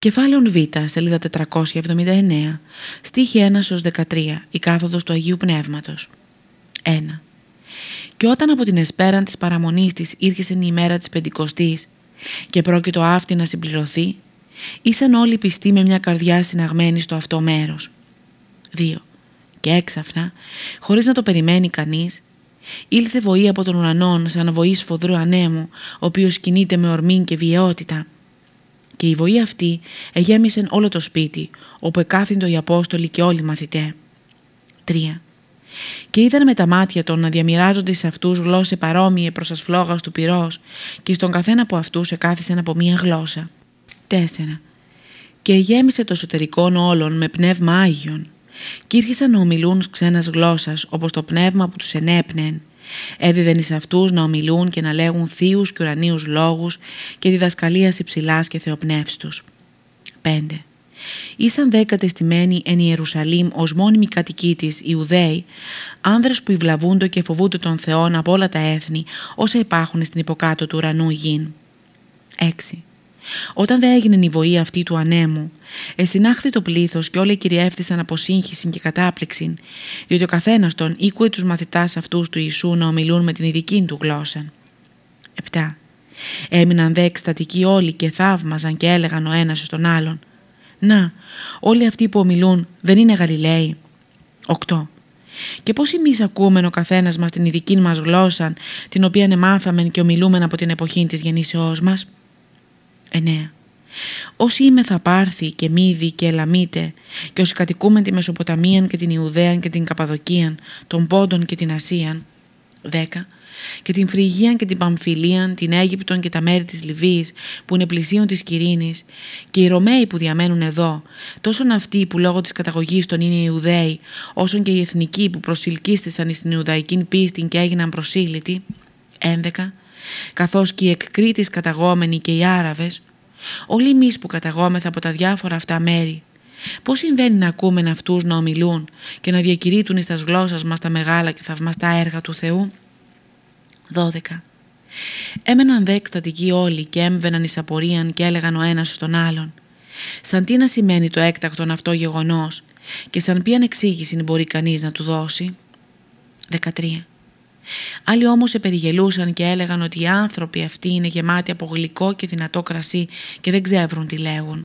Κεφάλαιον Β, σελίδα 479, στίχη 1 13, η κάθοδος του Αγίου Πνεύματος. 1. Και όταν από την εσπέραν της παραμονής της ήρχεσεν η ημέρα της Πεντηκοστής και πρόκειτο αυτή να συμπληρωθεί, ήσαν όλοι πιστοί με μια καρδιά συναγμένη στο αυτό μέρος. 2. Και έξαφνα, χωρίς να το περιμένει κανείς, ήλθε βοή από τον ουρανόν σαν βοής σφοδρού ανέμου, ο οποίος κινείται με ορμήν και βιαιότητα, και η βοή αυτή εγέμισε όλο το σπίτι, όπου εκάθυντο οι Απόστολοι και όλοι οι μαθητέ. 3. Και είδαν με τα μάτια των να διαμοιράζονται σε αυτούς γλώσσε παρόμοιες προς ασφλόγας του πυρός και στον καθένα από αυτούς εκάθισαν από μία γλώσσα. 4. Και γέμισε το εσωτερικό όλων με πνεύμα Άγιον και ήρχισαν να ομιλούν ξένας γλώσσας όπως το πνεύμα που τους ενέπνεεν Έδιδεν εις αυτούς να ομιλούν και να λέγουν θείους και ουρανίους λόγους και διδασκαλίας υψηλάς και θεοπνεύστους. 5. Ήσαν δέκα τεστημένοι εν Ιερουσαλήμ ως μόνιμοι κατοικοί της Ιουδαίοι, άνδρες που υβλαβούνται και φοβούνται τον Θεόν από όλα τα έθνη όσα υπάρχουν στην υποκάτω του ουρανού γην. 6. Όταν δεν έγινε η βοή αυτή του ανέμου, εσυνάχθη το πλήθος και όλοι κυριεύθησαν από σύγχυση και κατάπληξη, διότι ο καθένας τον ήκουε τους μαθητάς αυτούς του Ιησού να ομιλούν με την ειδική του γλώσσα. 7. Έμειναν δε εκστατικοί όλοι και θαύμαζαν και έλεγαν ο ένας στον άλλον «Να, όλοι αυτοί που ομιλούν δεν είναι Γαλιλαίοι». 8. Και πώς εμείς ακούμε ο καθένας μας την ειδική μας γλώσσα, την οποία εμάθαμεν και ομιλούμεν από την εποχή της γεννήσεώς μας. 9. Όσοι είμαι θα πάρθει και μύδι και ελαμίτε και όσοι κατοικούμε τη Μεσοποταμία και την Ιουδαία και την Καπαδοκία, τον Πόντον και την Ασίαν. 10. Και την Φρυγία και την Παμφιλία, την Αίγυπτον και τα μέρη της Λιβύης που είναι πλησίον της Κυρίνης και οι Ρωμαίοι που διαμένουν εδώ, τόσο αυτοί που λόγω της καταγωγής των είναι Ιουδαίοι, όσο και οι εθνικοί που προσφυλκίστησαν στην Ιουδαϊκή πίστη και έγιναν προσήλυτοι. 11 καθώς και οι εκκρίτης καταγόμενοι και οι Άραβες, όλοι εμείς που καταγόμεθα από τα διάφορα αυτά μέρη, πώς συμβαίνει να ακούμε αυτούς να ομιλούν και να διακηρύττουν εις τας γλώσσας μας τα μεγάλα και θαυμαστά έργα του Θεού; 12. Έμεναν δε εκστατικοί όλοι και έμβαιναν εις απορίαν και έλεγαν ο ένας στον άλλον. Σαν τι να σημαίνει το έκτακτον αυτό γεγονός και σαν ποιαν εξήγηση μπορεί κανείς να του δώσει; 13. Άλλοι όμως επεριγελούσαν και έλεγαν ότι οι άνθρωποι αυτοί είναι γεμάτοι από γλυκό και δυνατό κρασί και δεν ξέρουν τι λέγουν.